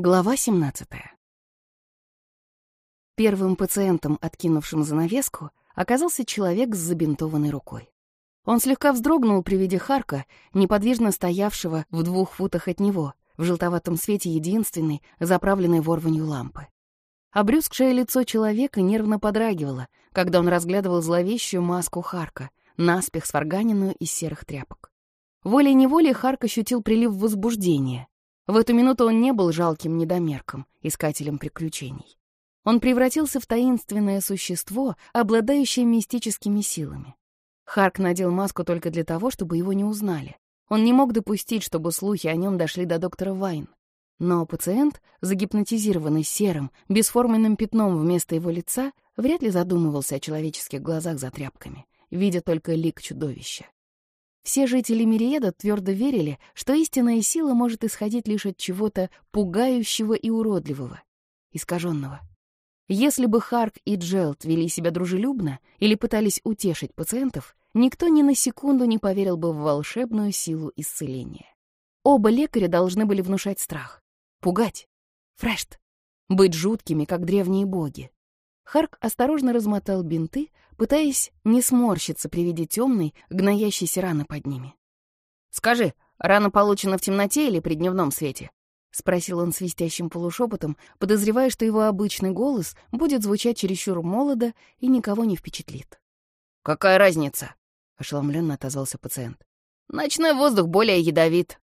Глава 17. Первым пациентом, откинувшим занавеску, оказался человек с забинтованной рукой. Он слегка вздрогнул при виде Харка, неподвижно стоявшего в двух футах от него, в желтоватом свете единственной, заправленной ворванью лампы. Обрюзгшее лицо человека нервно подрагивало, когда он разглядывал зловещую маску Харка, наспех сварганенную из серых тряпок. Волей-неволей Харк ощутил прилив возбуждения, в эту минуту он не был жалким недомерком, искателем приключений. Он превратился в таинственное существо, обладающее мистическими силами. Харк надел маску только для того, чтобы его не узнали. Он не мог допустить, чтобы слухи о нем дошли до доктора Вайн. Но пациент, загипнотизированный серым, бесформенным пятном вместо его лица, вряд ли задумывался о человеческих глазах за тряпками, видя только лик чудовища. Все жители Мириеда твердо верили, что истинная сила может исходить лишь от чего-то пугающего и уродливого, искаженного. Если бы Харк и Джелт вели себя дружелюбно или пытались утешить пациентов, никто ни на секунду не поверил бы в волшебную силу исцеления. Оба лекаря должны были внушать страх, пугать, фрешт, быть жуткими, как древние боги. Харк осторожно размотал бинты, пытаясь не сморщиться при виде темной, гноящейся раны под ними. «Скажи, рана получена в темноте или при дневном свете?» — спросил он свистящим полушепотом, подозревая, что его обычный голос будет звучать чересчур молодо и никого не впечатлит. «Какая разница?» — ошеломленно отозвался пациент. «Ночной воздух более ядовит».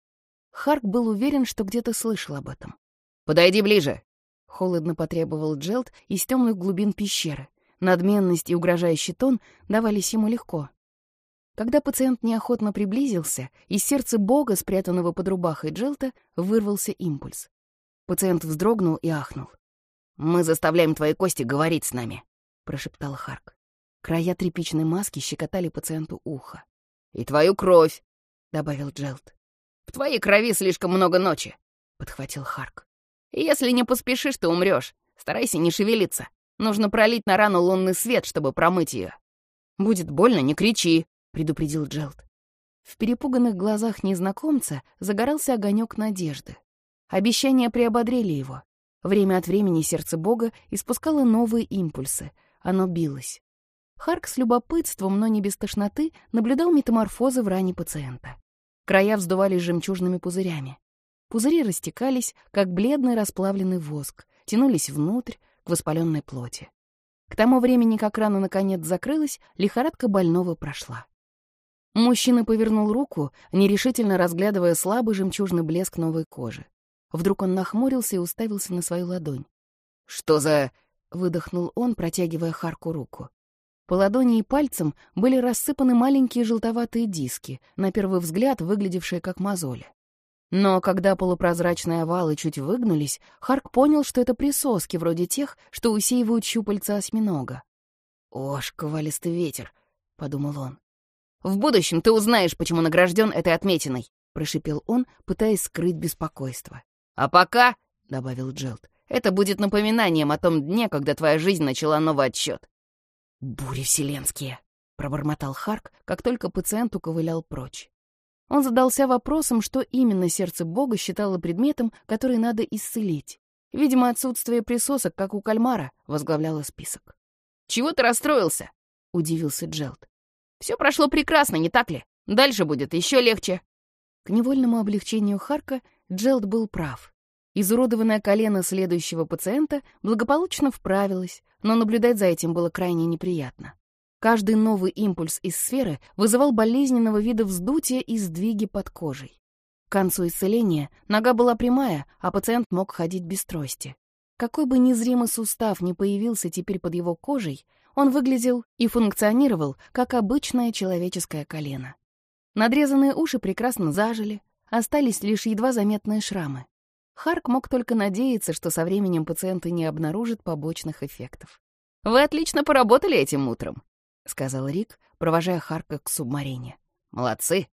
Харк был уверен, что где-то слышал об этом. «Подойди ближе», Холодно потребовал Джелд из темных глубин пещеры. Надменность и угрожающий тон давались ему легко. Когда пациент неохотно приблизился, из сердца бога, спрятанного под рубахой Джелта, вырвался импульс. Пациент вздрогнул и ахнул. «Мы заставляем твои кости говорить с нами», — прошептал Харк. Края тряпичной маски щекотали пациенту ухо. «И твою кровь», — добавил Джелт. «В твоей крови слишком много ночи», — подхватил Харк. Если не поспешишь, ты умрешь. Старайся не шевелиться. Нужно пролить на рану лунный свет, чтобы промыть ее. Будет больно, не кричи, предупредил Джелд. В перепуганных глазах незнакомца загорался огонек надежды. Обещания приободрили его. Время от времени сердце Бога испускало новые импульсы. Оно билось. Харк с любопытством, но не без тошноты, наблюдал метаморфозы в ране пациента. Края вздувались жемчужными пузырями. Пузыри растекались, как бледный расплавленный воск, тянулись внутрь, к воспаленной плоти. К тому времени, как рана наконец закрылась, лихорадка больного прошла. Мужчина повернул руку, нерешительно разглядывая слабый жемчужный блеск новой кожи. Вдруг он нахмурился и уставился на свою ладонь. «Что за...» — выдохнул он, протягивая Харку руку. По ладони и пальцам были рассыпаны маленькие желтоватые диски, на первый взгляд выглядевшие как мозоли. Но когда полупрозрачные овалы чуть выгнулись, Харк понял, что это присоски вроде тех, что усеивают щупальца осьминога. «О, шквалистый ветер», — подумал он. «В будущем ты узнаешь, почему награжден этой отметиной», — прошипел он, пытаясь скрыть беспокойство. «А пока», — добавил Джелд, — «это будет напоминанием о том дне, когда твоя жизнь начала новый отсчет». «Бури вселенские», — пробормотал Харк, как только пациент уковылял прочь. Он задался вопросом, что именно сердце Бога считало предметом, который надо исцелить. Видимо, отсутствие присосок, как у кальмара, возглавляло список. «Чего ты расстроился?» — удивился Джелд. «Все прошло прекрасно, не так ли? Дальше будет еще легче». К невольному облегчению Харка Джелд был прав. Изуродованное колено следующего пациента благополучно вправилось, но наблюдать за этим было крайне неприятно. Каждый новый импульс из сферы вызывал болезненного вида вздутия и сдвиги под кожей. К концу исцеления нога была прямая, а пациент мог ходить без трости. Какой бы незримый сустав ни появился теперь под его кожей, он выглядел и функционировал, как обычное человеческое колено. Надрезанные уши прекрасно зажили, остались лишь едва заметные шрамы. Харк мог только надеяться, что со временем пациенты не обнаружат побочных эффектов. «Вы отлично поработали этим утром», — сказал Рик, провожая Харка к субмарине. «Молодцы!»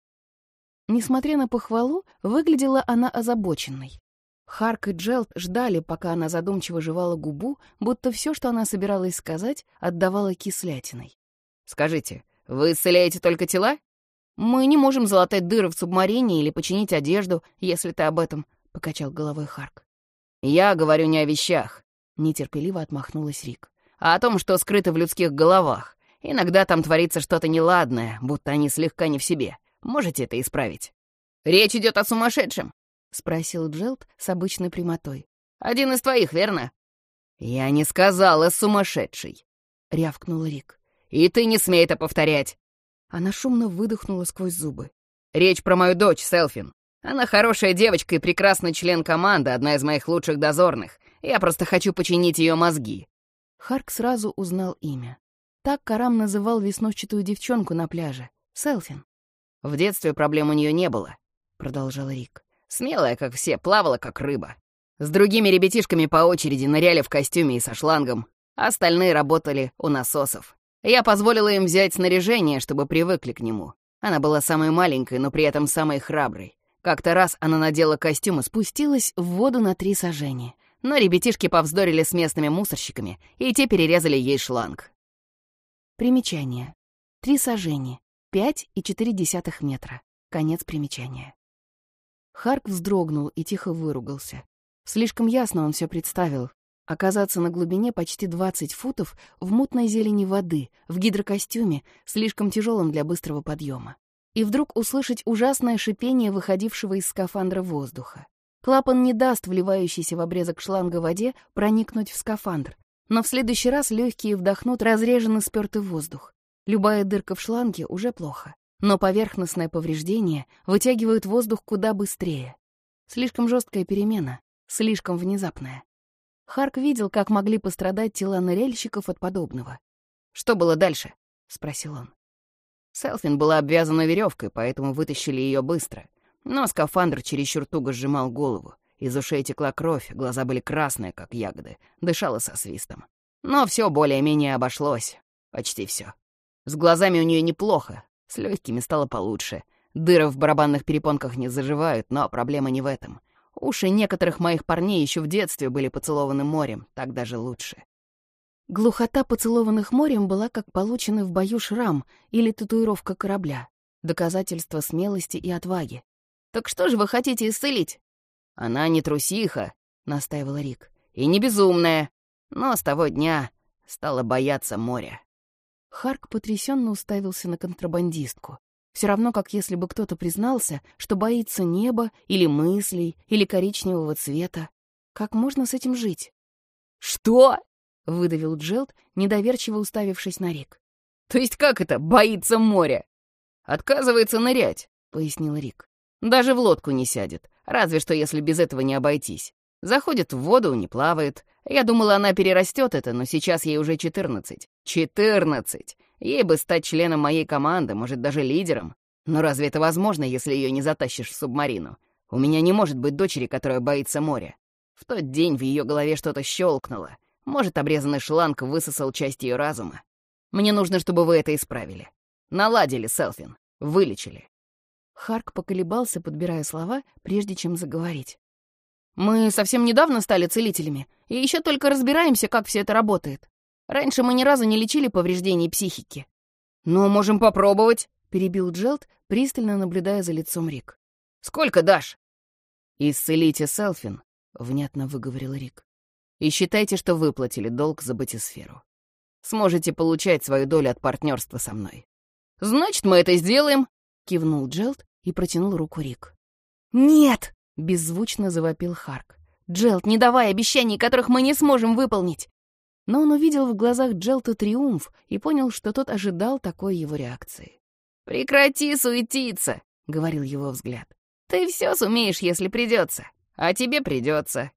Несмотря на похвалу, выглядела она озабоченной. Харк и Джелт ждали, пока она задумчиво жевала губу, будто все, что она собиралась сказать, отдавала кислятиной. «Скажите, вы исцеляете только тела?» «Мы не можем залатать дыры в субмарине или починить одежду, если ты об этом», — покачал головой Харк. «Я говорю не о вещах», — нетерпеливо отмахнулась Рик, «а о том, что скрыто в людских головах. Иногда там творится что-то неладное, будто они слегка не в себе. Можете это исправить?» «Речь идет о сумасшедшем», — спросил Джелд с обычной прямотой. «Один из твоих, верно?» «Я не сказала сумасшедший», — рявкнул Рик. «И ты не смей это повторять!» Она шумно выдохнула сквозь зубы. «Речь про мою дочь, Селфин. Она хорошая девочка и прекрасный член команды, одна из моих лучших дозорных. Я просто хочу починить ее мозги». Харк сразу узнал имя. Так Карам называл веснушчатую девчонку на пляже. Селфин. «В детстве проблем у нее не было», — продолжал Рик. «Смелая, как все, плавала, как рыба. С другими ребятишками по очереди ныряли в костюме и со шлангом. Остальные работали у насосов. Я позволила им взять снаряжение, чтобы привыкли к нему. Она была самой маленькой, но при этом самой храброй. Как-то раз она надела костюм и спустилась в воду на три сажения. Но ребятишки повздорили с местными мусорщиками, и те перерезали ей шланг. Примечание. Три сажения. Пять и четыре десятых метра. Конец примечания. Харк вздрогнул и тихо выругался. Слишком ясно он все представил. Оказаться на глубине почти 20 футов в мутной зелени воды, в гидрокостюме, слишком тяжелом для быстрого подъема. И вдруг услышать ужасное шипение выходившего из скафандра воздуха. Клапан не даст вливающейся в обрезок шланга воде проникнуть в скафандр, но в следующий раз легкие вдохнут разреженный спёртый воздух. Любая дырка в шланге уже плохо, но поверхностное повреждение вытягивает воздух куда быстрее. Слишком жесткая перемена, слишком внезапная. Харк видел, как могли пострадать тела ныряльщиков от подобного. «Что было дальше?» — спросил он. Селфин была обвязана веревкой, поэтому вытащили ее быстро. Но скафандр чересчур туго сжимал голову. Из ушей текла кровь, глаза были красные, как ягоды, дышала со свистом. Но все более-менее обошлось. Почти все. С глазами у нее неплохо, с легкими стало получше. Дыры в барабанных перепонках не заживают, но проблема не в этом. Уши некоторых моих парней еще в детстве были поцелованы морем, так даже лучше. Глухота поцелованных морем была как полученный в бою шрам или татуировка корабля, доказательство смелости и отваги. «Так что же вы хотите исцелить?» «Она не трусиха», — настаивал Рик, — «и не безумная, но с того дня стала бояться моря». Харк потрясенно уставился на контрабандистку. Все равно, как если бы кто-то признался, что боится неба или мыслей, или коричневого цвета. Как можно с этим жить? «Что?» — выдавил Джелд, недоверчиво уставившись на Рик. «То есть как это «боится моря»?» «Отказывается нырять», — пояснил Рик. «Даже в лодку не сядет, разве что если без этого не обойтись. Заходит в воду, не плавает. Я думала, она перерастет это, но сейчас ей уже четырнадцать. Четырнадцать! Ей бы стать членом моей команды, может, даже лидером. Но разве это возможно, если ее не затащишь в субмарину? У меня не может быть дочери, которая боится моря. В тот день в ее голове что-то щелкнуло. Может, обрезанный шланг высосал часть ее разума. Мне нужно, чтобы вы это исправили. Наладили, Селфин. Вылечили. Харк поколебался, подбирая слова, прежде чем заговорить. «Мы совсем недавно стали целителями, и еще только разбираемся, как все это работает. Раньше мы ни разу не лечили повреждений психики. «Ну, можем попробовать», — перебил Джелд, пристально наблюдая за лицом Рик. «Сколько дашь?» «Исцелите Селфин», — внятно выговорил Рик. «И считайте, что выплатили долг за батисферу. Сможете получать свою долю от партнерства со мной». «Значит, мы это сделаем», — кивнул Джелд и протянул руку Рик. «Нет!» — беззвучно завопил Харк. «Джелд, не давай обещаний, которых мы не сможем выполнить. Но он увидел в глазах Джелта триумф и понял, что тот ожидал такой его реакции. «Прекрати суетиться», — говорил его взгляд. «Ты все сумеешь, если придется. А тебе придется.